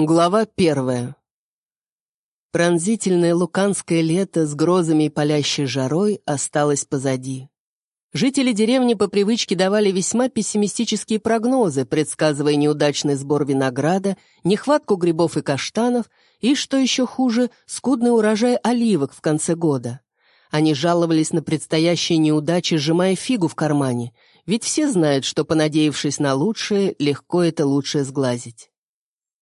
Глава первая. Пронзительное луканское лето с грозами и палящей жарой осталось позади. Жители деревни по привычке давали весьма пессимистические прогнозы, предсказывая неудачный сбор винограда, нехватку грибов и каштанов и, что еще хуже, скудный урожай оливок в конце года. Они жаловались на предстоящие неудачи, сжимая фигу в кармане, ведь все знают, что, понадеявшись на лучшее, легко это лучшее сглазить.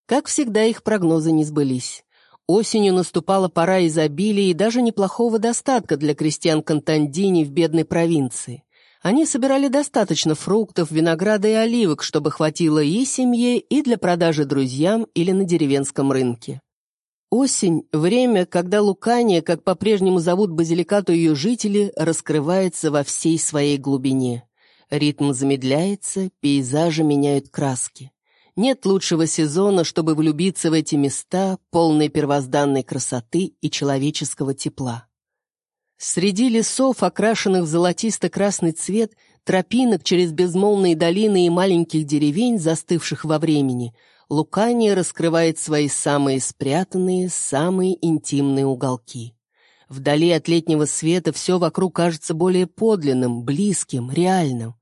Как всегда, их прогнозы не сбылись. Осенью наступала пора изобилия и даже неплохого достатка для крестьян Кантандини в бедной провинции. Они собирали достаточно фруктов, винограда и оливок, чтобы хватило и семье, и для продажи друзьям или на деревенском рынке. Осень — время, когда Лукания, как по-прежнему зовут Базиликату ее жители, раскрывается во всей своей глубине. Ритм замедляется, пейзажи меняют краски. Нет лучшего сезона, чтобы влюбиться в эти места, полные первозданной красоты и человеческого тепла. Среди лесов, окрашенных в золотисто-красный цвет, тропинок через безмолвные долины и маленьких деревень, застывших во времени, Лукания раскрывает свои самые спрятанные, самые интимные уголки. Вдали от летнего света все вокруг кажется более подлинным, близким, реальным.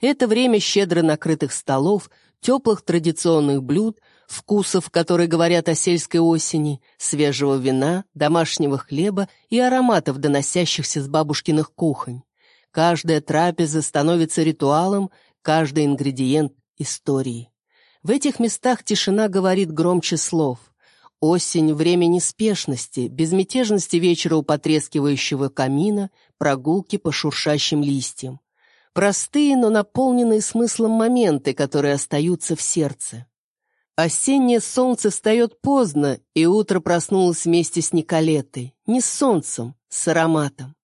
Это время щедро накрытых столов, теплых традиционных блюд, вкусов, которые говорят о сельской осени, свежего вина, домашнего хлеба и ароматов, доносящихся с бабушкиных кухонь. Каждая трапеза становится ритуалом, каждый ингредиент — историей. В этих местах тишина говорит громче слов. Осень — время неспешности, безмятежности вечера у потрескивающего камина, прогулки по шуршащим листьям. Простые, но наполненные смыслом моменты, которые остаются в сердце. Осеннее солнце встает поздно, и утро проснулось вместе с Николетой. Не с солнцем, с ароматом.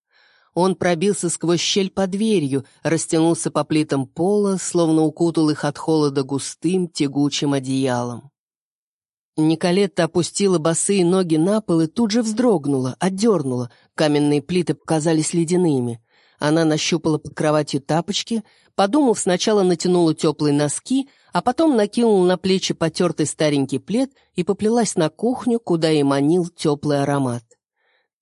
Он пробился сквозь щель под дверью, растянулся по плитам пола, словно укутал их от холода густым, тягучим одеялом. Николетта опустила босые ноги на пол и тут же вздрогнула, отдернула. Каменные плиты показались ледяными. Она нащупала под кроватью тапочки, подумав, сначала натянула теплые носки, а потом накинула на плечи потертый старенький плед и поплелась на кухню, куда и манил теплый аромат.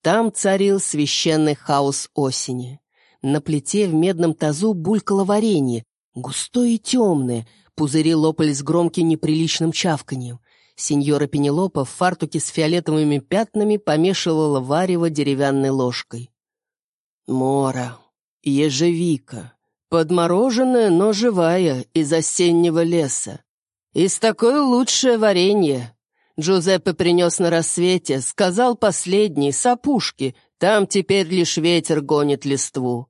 Там царил священный хаос осени. На плите в медном тазу булькало варенье, густое и темное, пузыри лопались громким неприличным чавканьем. Сеньора Пенелопа в фартуке с фиолетовыми пятнами помешивала варево деревянной ложкой. «Мора, ежевика, подмороженная, но живая, из осеннего леса. Из такой лучшее варенье. Джузеппе принес на рассвете, сказал последний, с опушки, там теперь лишь ветер гонит листву.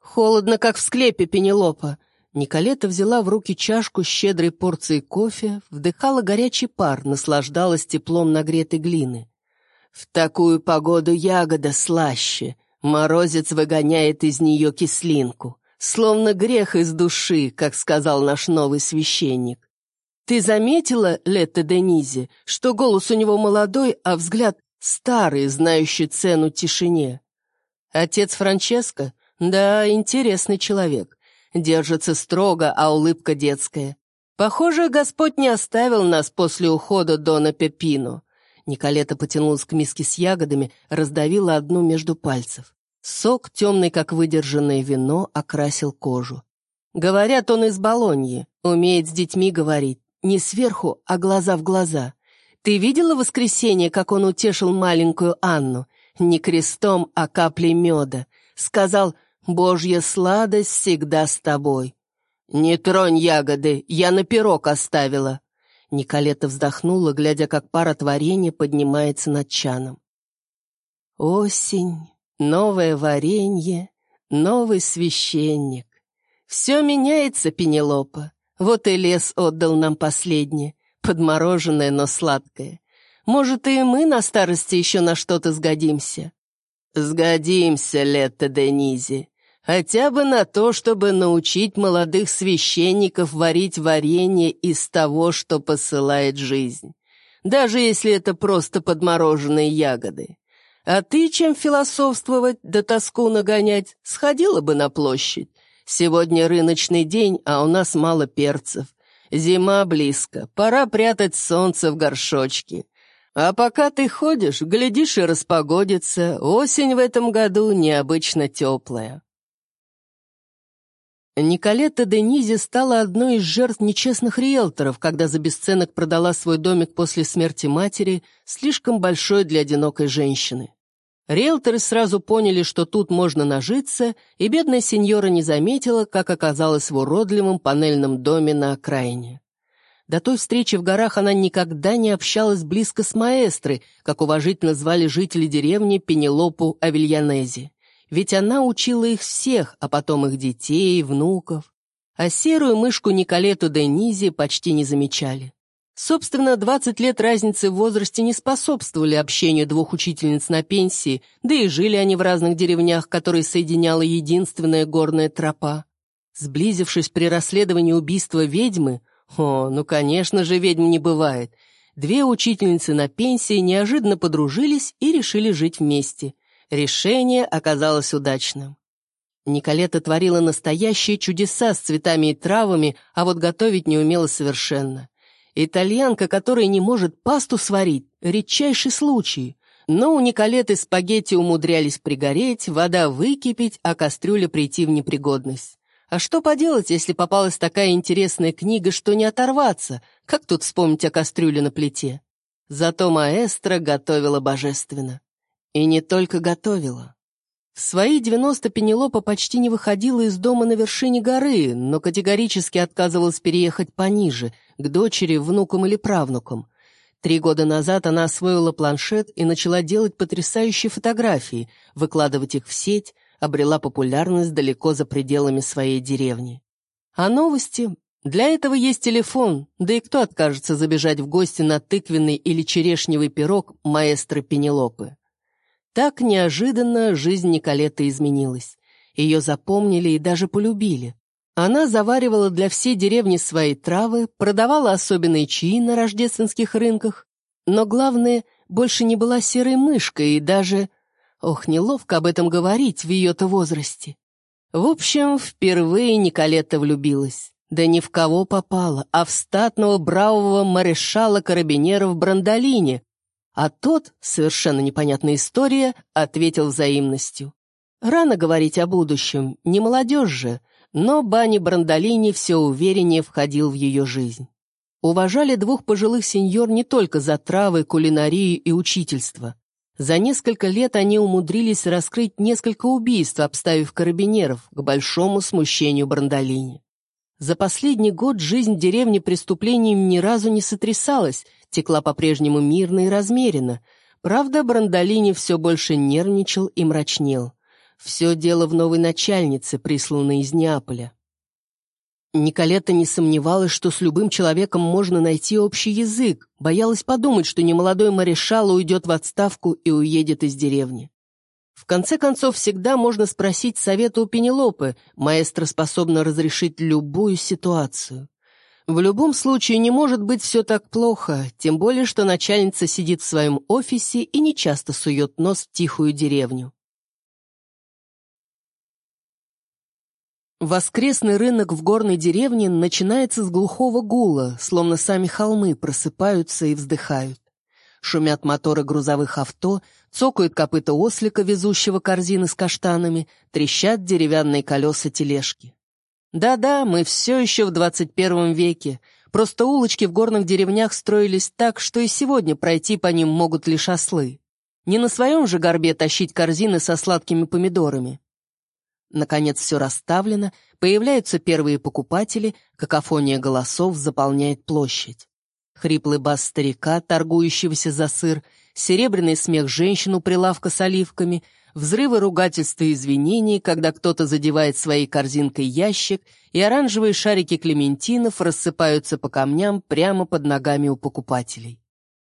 Холодно, как в склепе Пенелопа. Николета взяла в руки чашку с щедрой порцией кофе, вдыхала горячий пар, наслаждалась теплом нагретой глины. В такую погоду ягода слаще, Морозец выгоняет из нее кислинку, словно грех из души, как сказал наш новый священник. Ты заметила, Летта Денизи, что голос у него молодой, а взгляд старый, знающий цену тишине? Отец Франческо? Да, интересный человек. Держится строго, а улыбка детская. Похоже, Господь не оставил нас после ухода Дона Пепино. Николета потянулась к миске с ягодами, раздавила одну между пальцев. Сок, темный, как выдержанное вино, окрасил кожу. Говорят, он из Болоньи, умеет с детьми говорить. Не сверху, а глаза в глаза. Ты видела в воскресенье, как он утешил маленькую Анну? Не крестом, а каплей меда. Сказал, «Божья сладость всегда с тобой». «Не тронь ягоды, я на пирог оставила», Николета вздохнула, глядя, как пара творения поднимается над чаном. Осень, новое варенье, новый священник. Все меняется, Пенелопа. Вот и лес отдал нам последнее, подмороженное, но сладкое. Может, и мы на старости еще на что-то сгодимся? Сгодимся, Лето Денизи. Хотя бы на то, чтобы научить молодых священников варить варенье из того, что посылает жизнь. Даже если это просто подмороженные ягоды. А ты чем философствовать да тоску нагонять? Сходила бы на площадь. Сегодня рыночный день, а у нас мало перцев. Зима близко, пора прятать солнце в горшочки. А пока ты ходишь, глядишь и распогодится, осень в этом году необычно теплая. Николетта Денизи стала одной из жертв нечестных риэлторов, когда за бесценок продала свой домик после смерти матери, слишком большой для одинокой женщины. Риэлторы сразу поняли, что тут можно нажиться, и бедная сеньора не заметила, как оказалась в уродливом панельном доме на окраине. До той встречи в горах она никогда не общалась близко с маэстрой, как уважительно звали жители деревни Пенелопу Авельянези. Ведь она учила их всех, а потом их детей, внуков. А серую мышку Николету Денизи почти не замечали. Собственно, 20 лет разницы в возрасте не способствовали общению двух учительниц на пенсии, да и жили они в разных деревнях, которые соединяла единственная горная тропа. Сблизившись при расследовании убийства ведьмы, о, ну, конечно же, ведьм не бывает, две учительницы на пенсии неожиданно подружились и решили жить вместе. Решение оказалось удачным. Николета творила настоящие чудеса с цветами и травами, а вот готовить не умела совершенно. Итальянка, которая не может пасту сварить, редчайший случай. Но у Николеты спагетти умудрялись пригореть, вода выкипеть, а кастрюля прийти в непригодность. А что поделать, если попалась такая интересная книга, что не оторваться? Как тут вспомнить о кастрюле на плите? Зато маэстро готовила божественно. И не только готовила. В свои 90 Пенелопа почти не выходила из дома на вершине горы, но категорически отказывалась переехать пониже, к дочери, внукам или правнукам. Три года назад она освоила планшет и начала делать потрясающие фотографии, выкладывать их в сеть, обрела популярность далеко за пределами своей деревни. А новости? Для этого есть телефон, да и кто откажется забежать в гости на тыквенный или черешневый пирог маэстро Пенелопы? Так неожиданно жизнь Николеты изменилась. Ее запомнили и даже полюбили. Она заваривала для всей деревни свои травы, продавала особенные чаи на рождественских рынках, но главное, больше не была серой мышкой и даже... Ох, неловко об этом говорить в ее-то возрасте. В общем, впервые Николетта влюбилась. Да ни в кого попала, а в статного бравого марешала карабинеров Брандолине, а тот, совершенно непонятная история, ответил взаимностью. Рано говорить о будущем, не молодежь же, но Бани Брандолини все увереннее входил в ее жизнь. Уважали двух пожилых сеньор не только за травы, кулинарию и учительство. За несколько лет они умудрились раскрыть несколько убийств, обставив карабинеров, к большому смущению Брандолини. За последний год жизнь деревни преступлением ни разу не сотрясалась, текла по-прежнему мирно и размеренно. Правда, Брандолини все больше нервничал и мрачнел. Все дело в новой начальнице, присланной из Неаполя. Николета не сомневалась, что с любым человеком можно найти общий язык, боялась подумать, что немолодой Маришал уйдет в отставку и уедет из деревни. В конце концов, всегда можно спросить совета у Пенелопы, маэстро способна разрешить любую ситуацию. В любом случае не может быть все так плохо, тем более, что начальница сидит в своем офисе и не часто сует нос в тихую деревню. Воскресный рынок в горной деревне начинается с глухого гула, словно сами холмы просыпаются и вздыхают. Шумят моторы грузовых авто, цокают копыта ослика, везущего корзины с каштанами, трещат деревянные колеса тележки. Да-да, мы все еще в 21 веке. Просто улочки в горных деревнях строились так, что и сегодня пройти по ним могут лишь ослы. Не на своем же горбе тащить корзины со сладкими помидорами. Наконец все расставлено, появляются первые покупатели, какофония голосов заполняет площадь хриплый бас старика, торгующегося за сыр, серебряный смех женщин у прилавка с оливками, взрывы ругательства и извинений, когда кто-то задевает своей корзинкой ящик, и оранжевые шарики клементинов рассыпаются по камням прямо под ногами у покупателей.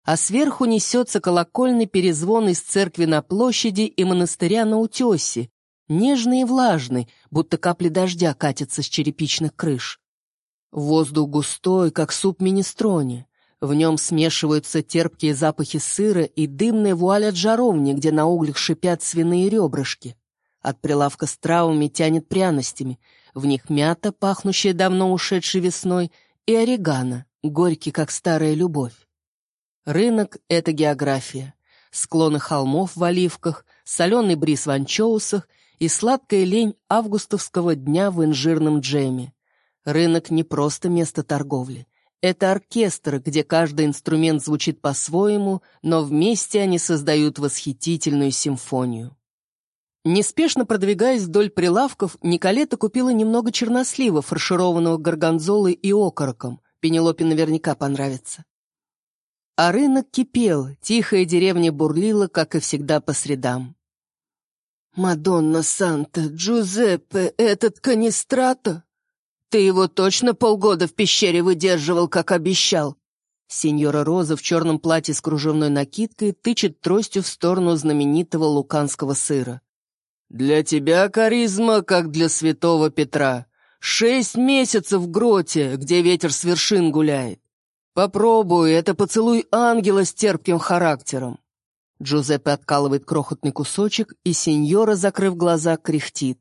А сверху несется колокольный перезвон из церкви на площади и монастыря на утесе, нежный и влажный, будто капли дождя катятся с черепичных крыш. Воздух густой, как суп министроне. В нем смешиваются терпкие запахи сыра и дымная вуаль от жаровни, где на углях шипят свиные ребрышки. От прилавка с травами тянет пряностями. В них мята, пахнущая давно ушедшей весной, и орегано, горький, как старая любовь. Рынок — это география. Склоны холмов в оливках, соленый бриз в анчоусах и сладкая лень августовского дня в инжирном джеме. Рынок не просто место торговли. Это оркестр, где каждый инструмент звучит по-своему, но вместе они создают восхитительную симфонию. Неспешно продвигаясь вдоль прилавков, Николета купила немного чернослива, фаршированного горгонзолой и окороком. Пенелопе наверняка понравится. А рынок кипел, тихая деревня бурлила, как и всегда по средам. «Мадонна Санта, Джузеппе, этот канистрато? Ты его точно полгода в пещере выдерживал, как обещал?» Сеньора Роза в черном платье с кружевной накидкой тычет тростью в сторону знаменитого луканского сыра. «Для тебя каризма, как для святого Петра. Шесть месяцев в гроте, где ветер с вершин гуляет. Попробуй, это поцелуй ангела с терпким характером». Джузеппе откалывает крохотный кусочек, и сеньора, закрыв глаза, кряхтит.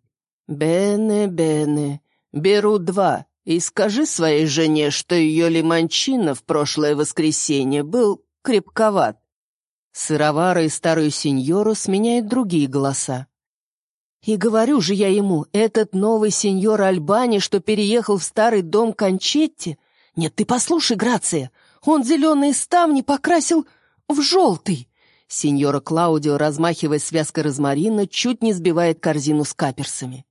«Бене, бене, беру два, и скажи своей жене, что ее лимончина в прошлое воскресенье был крепковат». Сыровара и старую сеньору сменяют другие голоса. И говорю же я ему, этот новый сеньор Альбани, что переехал в старый дом Кончетти... Нет, ты послушай, Грация, он зеленые ставни покрасил в желтый. Сеньора Клаудио, размахивая связкой розмарина, чуть не сбивает корзину с каперсами.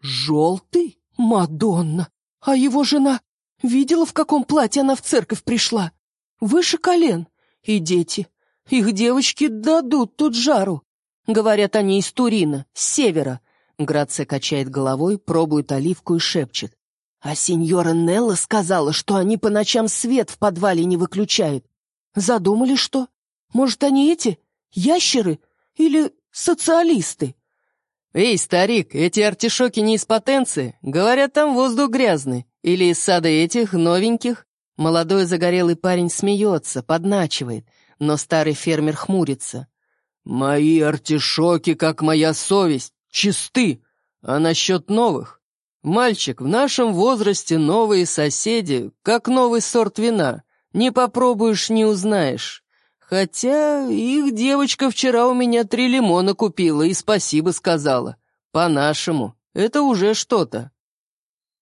«Желтый? Мадонна! А его жена? Видела, в каком платье она в церковь пришла? Выше колен. И дети. Их девочки дадут тут жару. Говорят, они из Турина, с севера. Грация качает головой, пробует оливку и шепчет. А сеньора Нелла сказала, что они по ночам свет в подвале не выключают. Задумали, что? Может, они эти? Ящеры? Или социалисты? «Эй, старик, эти артишоки не из потенции. Говорят, там воздух грязный. Или из сада этих, новеньких?» Молодой загорелый парень смеется, подначивает, но старый фермер хмурится. «Мои артишоки, как моя совесть, чисты. А насчет новых? Мальчик, в нашем возрасте новые соседи, как новый сорт вина. Не попробуешь, не узнаешь. Хотя их девочка вчера у меня три лимона купила и спасибо сказала. По-нашему, это уже что-то».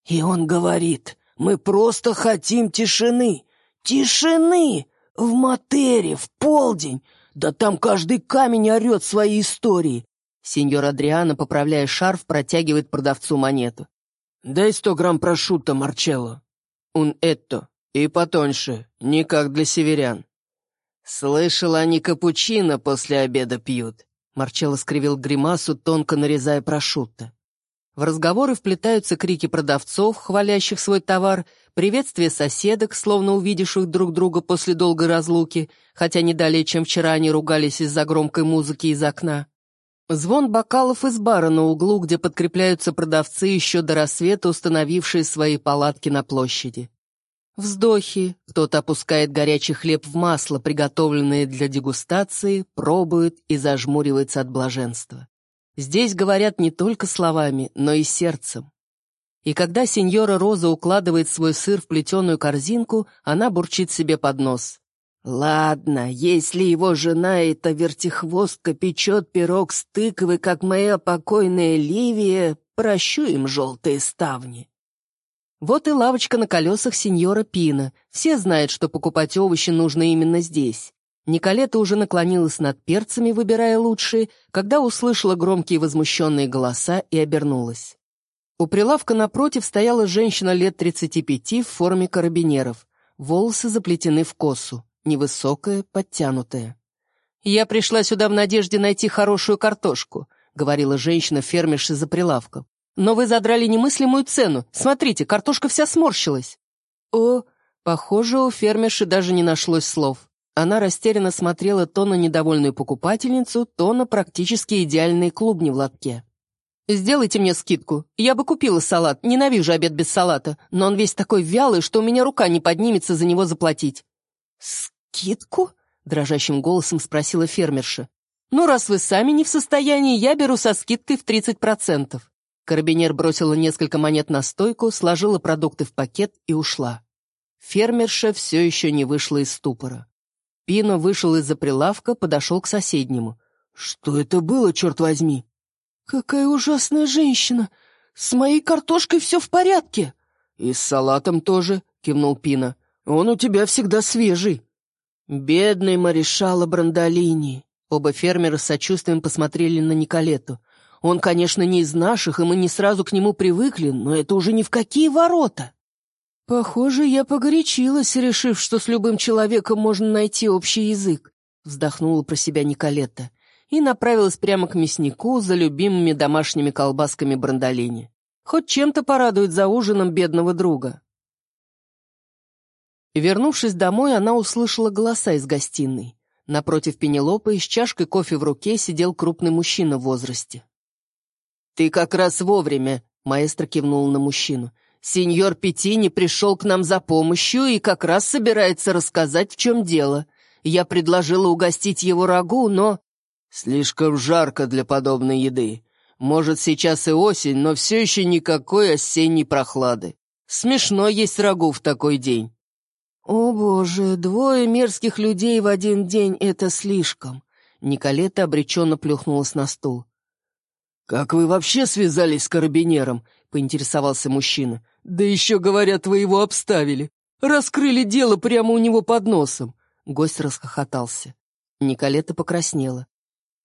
И он говорит, «Мы просто хотим тишины. Тишины! В матере, в полдень. Да там каждый камень орет свои истории. Сеньор Адриано, поправляя шарф, протягивает продавцу монету. «Дай сто грамм прошутто, Марчелло. Un etto. И потоньше, не как для северян». «Слышал, они капучино после обеда пьют». Марчелло скривил гримасу, тонко нарезая прошутто. В разговоры вплетаются крики продавцов, хвалящих свой товар, приветствие соседок, словно увидевших друг друга после долгой разлуки, хотя не далее, чем вчера они ругались из-за громкой музыки из окна. Звон бокалов из бара на углу, где подкрепляются продавцы, еще до рассвета установившие свои палатки на площади. Вздохи, кто-то опускает горячий хлеб в масло, приготовленное для дегустации, пробует и зажмуривается от блаженства. Здесь говорят не только словами, но и сердцем. И когда сеньора Роза укладывает свой сыр в плетеную корзинку, она бурчит себе под нос. «Ладно, если его жена, эта вертихвостка, печет пирог с тыквы, как моя покойная Ливия, прощу им желтые ставни». Вот и лавочка на колесах сеньора Пина. Все знают, что покупать овощи нужно именно здесь. Николета уже наклонилась над перцами, выбирая лучшие, когда услышала громкие возмущенные голоса и обернулась. У прилавка напротив стояла женщина лет 35 в форме карабинеров. Волосы заплетены в косу, невысокая, подтянутая. «Я пришла сюда в надежде найти хорошую картошку», — говорила женщина-фермерша за прилавком. «Но вы задрали немыслимую цену. Смотрите, картошка вся сморщилась». «О, похоже, у фермерши даже не нашлось слов». Она растерянно смотрела то на недовольную покупательницу, то на практически идеальные клубни в лотке. «Сделайте мне скидку. Я бы купила салат. Ненавижу обед без салата. Но он весь такой вялый, что у меня рука не поднимется за него заплатить». «Скидку?» — дрожащим голосом спросила фермерша. «Ну, раз вы сами не в состоянии, я беру со скидкой в 30%. Карабинер бросила несколько монет на стойку, сложила продукты в пакет и ушла. Фермерша все еще не вышла из ступора. Пино вышел из-за прилавка, подошел к соседнему. «Что это было, черт возьми?» «Какая ужасная женщина! С моей картошкой все в порядке!» «И с салатом тоже», — кивнул Пино. «Он у тебя всегда свежий». «Бедный Маришала Брандолини!» Оба фермера с сочувствием посмотрели на Николетту. «Он, конечно, не из наших, и мы не сразу к нему привыкли, но это уже ни в какие ворота!» «Похоже, я погорячилась, решив, что с любым человеком можно найти общий язык», вздохнула про себя Николетта и направилась прямо к мяснику за любимыми домашними колбасками Брандолини. Хоть чем-то порадует за ужином бедного друга. Вернувшись домой, она услышала голоса из гостиной. Напротив Пенелопы с чашкой кофе в руке сидел крупный мужчина в возрасте. «Ты как раз вовремя», — маэстро кивнул на мужчину. «Сеньор Петини пришел к нам за помощью и как раз собирается рассказать, в чем дело. Я предложила угостить его рагу, но...» «Слишком жарко для подобной еды. Может, сейчас и осень, но все еще никакой осенней прохлады. Смешно есть рагу в такой день». «О, боже, двое мерзких людей в один день — это слишком!» Николета обреченно плюхнулась на стул. «Как вы вообще связались с карабинером?» — поинтересовался мужчина. «Да еще, говорят, вы его обставили. Раскрыли дело прямо у него под носом». Гость расхохотался. Николета покраснела.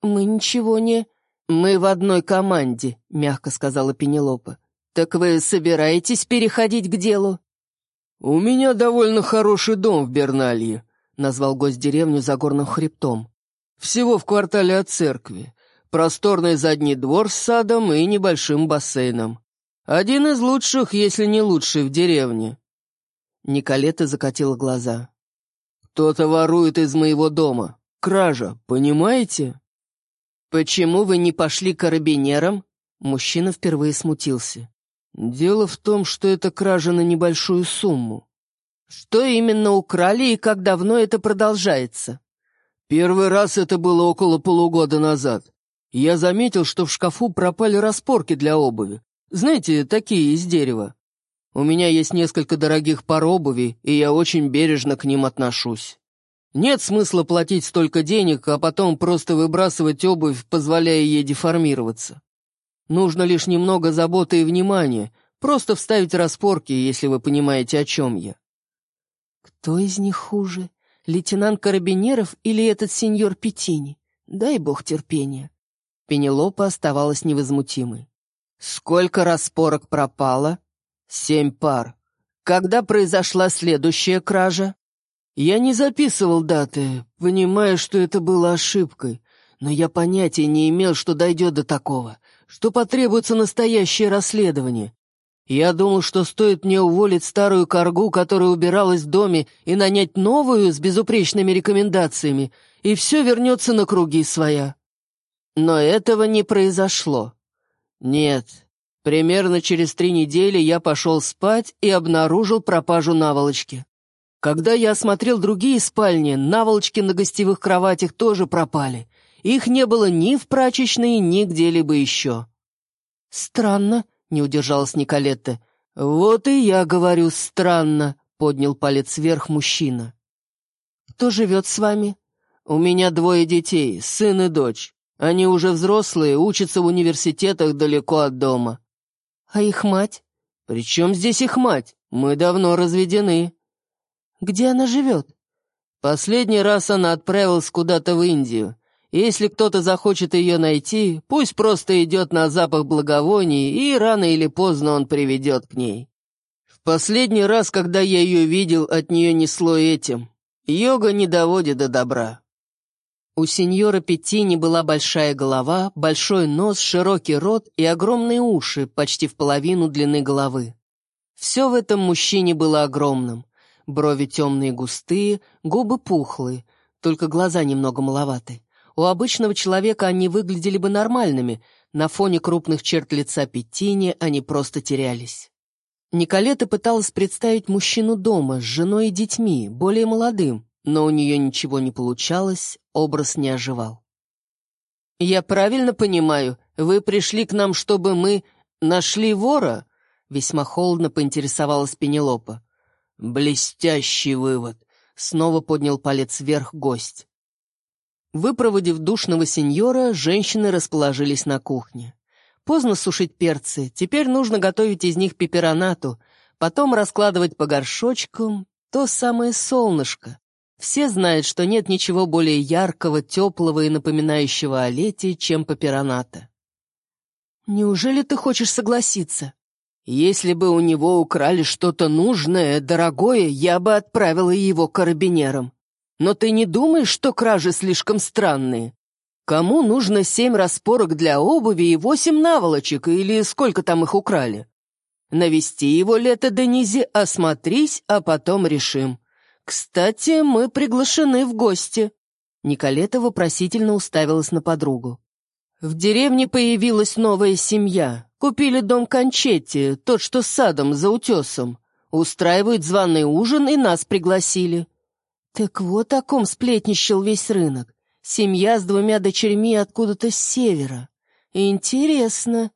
«Мы ничего не...» «Мы в одной команде», — мягко сказала Пенелопа. «Так вы собираетесь переходить к делу?» «У меня довольно хороший дом в Берналье», — назвал гость деревню за горным хребтом. «Всего в квартале от церкви. Просторный задний двор с садом и небольшим бассейном. Один из лучших, если не лучший, в деревне». Николета закатила глаза. «Кто-то ворует из моего дома. Кража, понимаете?» «Почему вы не пошли к карабинерам?» Мужчина впервые смутился. «Дело в том, что это кража на небольшую сумму». «Что именно украли и как давно это продолжается?» «Первый раз это было около полугода назад. Я заметил, что в шкафу пропали распорки для обуви. Знаете, такие из дерева. У меня есть несколько дорогих пар обуви, и я очень бережно к ним отношусь. Нет смысла платить столько денег, а потом просто выбрасывать обувь, позволяя ей деформироваться. Нужно лишь немного заботы и внимания, просто вставить распорки, если вы понимаете, о чем я. Кто из них хуже, лейтенант Карабинеров или этот сеньор Петини? Дай бог терпения. Пенелопа оставалась невозмутимой. Сколько распорок пропало? Семь пар. Когда произошла следующая кража? Я не записывал даты, понимая, что это было ошибкой, но я понятия не имел, что дойдет до такого, что потребуется настоящее расследование. Я думал, что стоит мне уволить старую коргу, которая убиралась в доме, и нанять новую с безупречными рекомендациями, и все вернется на круги своя. Но этого не произошло. Нет, примерно через три недели я пошел спать и обнаружил пропажу наволочки. Когда я осмотрел другие спальни, наволочки на гостевых кроватях тоже пропали. Их не было ни в прачечной, ни где-либо еще. «Странно», — не удержалась Николетта. «Вот и я говорю, странно», — поднял палец вверх мужчина. «Кто живет с вами?» «У меня двое детей, сын и дочь. Они уже взрослые, учатся в университетах далеко от дома». «А их мать?» «При чем здесь их мать? Мы давно разведены». Где она живет?» «Последний раз она отправилась куда-то в Индию. Если кто-то захочет ее найти, пусть просто идет на запах благовоний, и рано или поздно он приведет к ней. В последний раз, когда я ее видел, от нее несло этим. Йога не доводит до добра». У сеньора Петтини была большая голова, большой нос, широкий рот и огромные уши, почти в половину длины головы. Все в этом мужчине было огромным. Брови темные густые, губы пухлые, только глаза немного маловаты. У обычного человека они выглядели бы нормальными, на фоне крупных черт лица Петтини они просто терялись. Николета пыталась представить мужчину дома с женой и детьми, более молодым, но у нее ничего не получалось, образ не оживал. «Я правильно понимаю, вы пришли к нам, чтобы мы нашли вора?» Весьма холодно поинтересовалась Пенелопа. Блестящий вывод. Снова поднял палец вверх гость. Выпроводив душного сеньора, женщины расположились на кухне. Поздно сушить перцы, теперь нужно готовить из них пеперонату, потом раскладывать по горшочкам то самое солнышко. Все знают, что нет ничего более яркого, теплого и напоминающего о лете, чем пепероната. «Неужели ты хочешь согласиться?» «Если бы у него украли что-то нужное, дорогое, я бы отправила его карабинерам. Но ты не думаешь, что кражи слишком странные? Кому нужно семь распорок для обуви и восемь наволочек, или сколько там их украли? Навести его лето Денизи, осмотрись, а потом решим. Кстати, мы приглашены в гости». Николета вопросительно уставилась на подругу. «В деревне появилась новая семья. Купили дом Кончетти, тот, что с садом, за утесом. Устраивают званый ужин и нас пригласили. Так вот о ком сплетничал весь рынок. Семья с двумя дочерьми откуда-то с севера. Интересно.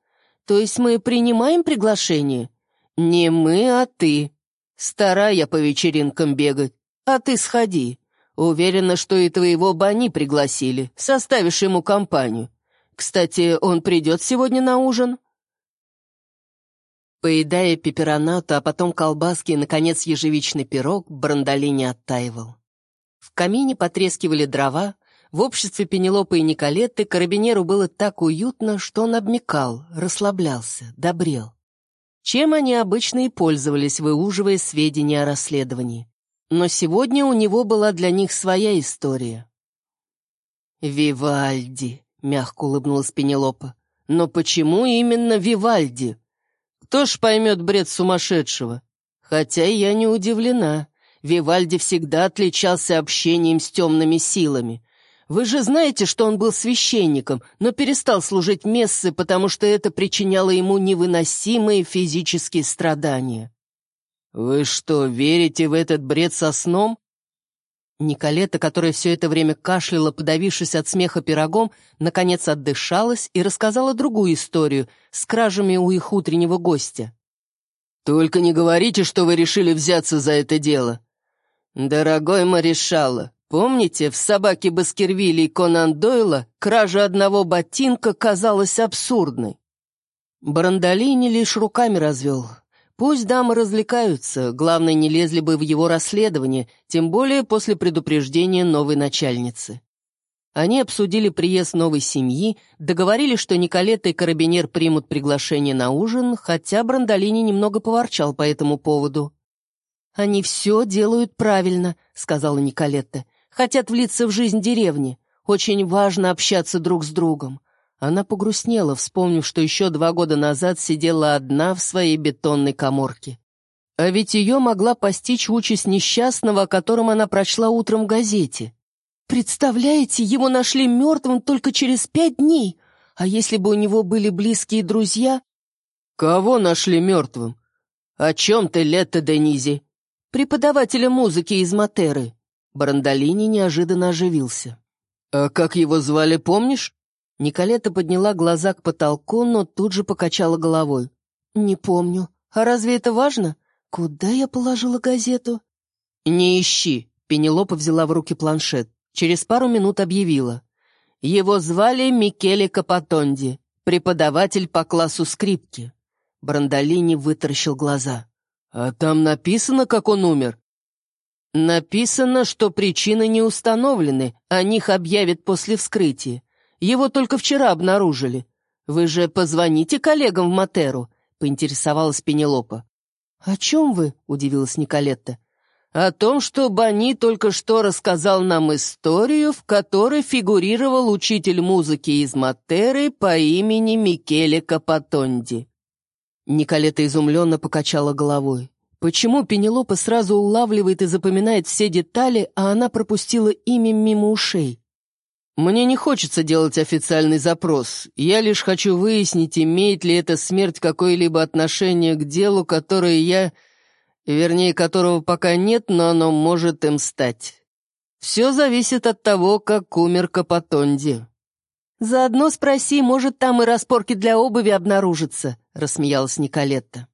То есть мы принимаем приглашение? Не мы, а ты. Старая по вечеринкам бегать. А ты сходи. Уверена, что и твоего Бани пригласили. Составишь ему компанию. Кстати, он придет сегодня на ужин?» Поедая пеперонату, а потом колбаски и, наконец, ежевичный пирог, Брандолини оттаивал. В камине потрескивали дрова, в обществе Пенелопы и Николетты карабинеру было так уютно, что он обмекал, расслаблялся, добрел. Чем они обычно и пользовались, выуживая сведения о расследовании. Но сегодня у него была для них своя история. «Вивальди», — мягко улыбнулась Пенелопа. «Но почему именно Вивальди? Кто ж поймет бред сумасшедшего? Хотя я не удивлена. Вивальди всегда отличался общением с темными силами. Вы же знаете, что он был священником, но перестал служить мессы, потому что это причиняло ему невыносимые физические страдания. Вы что, верите в этот бред со сном? Николета, которая все это время кашляла, подавившись от смеха пирогом, наконец отдышалась и рассказала другую историю с кражами у их утреннего гостя. «Только не говорите, что вы решили взяться за это дело. «Дорогой Маришала, помните, в «Собаке Баскервилли» и Конан Дойла кража одного ботинка казалась абсурдной?» Брандолини лишь руками развел. Пусть дамы развлекаются, главное, не лезли бы в его расследование, тем более после предупреждения новой начальницы. Они обсудили приезд новой семьи, договорились, что Николета и Карабинер примут приглашение на ужин, хотя Брандолини немного поворчал по этому поводу. «Они все делают правильно», — сказала Николетта. «Хотят влиться в жизнь деревни. Очень важно общаться друг с другом». Она погрустнела, вспомнив, что еще два года назад сидела одна в своей бетонной коморке. А ведь ее могла постичь участь несчастного, о котором она прочла утром в газете. «Представляете, его нашли мертвым только через пять дней. А если бы у него были близкие друзья...» «Кого нашли мертвым? О чем ты, Лето Денизи?» преподавателя музыки из Матеры». Брандолини неожиданно оживился. «А как его звали, помнишь?» Николета подняла глаза к потолку, но тут же покачала головой. «Не помню. А разве это важно? Куда я положила газету?» «Не ищи», — Пенелопа взяла в руки планшет. Через пару минут объявила. «Его звали Микеле Капатонди, преподаватель по классу скрипки». Брандолини вытаращил глаза. «А там написано, как он умер?» «Написано, что причины не установлены, о них объявят после вскрытия. Его только вчера обнаружили. Вы же позвоните коллегам в Матеру», — поинтересовалась Пенелопа. «О чем вы?» — удивилась Николетта. «О том, что Бани только что рассказал нам историю, в которой фигурировал учитель музыки из Матеры по имени Микеле Капатонди». Николета изумленно покачала головой. Почему Пенелопа сразу улавливает и запоминает все детали, а она пропустила имя мимо ушей? Мне не хочется делать официальный запрос. Я лишь хочу выяснить, имеет ли эта смерть какое-либо отношение к делу, которое я... Вернее, которого пока нет, но оно может им стать. Все зависит от того, как умер Капатонди. «Заодно спроси, может, там и распорки для обуви обнаружатся», — рассмеялась Николетта.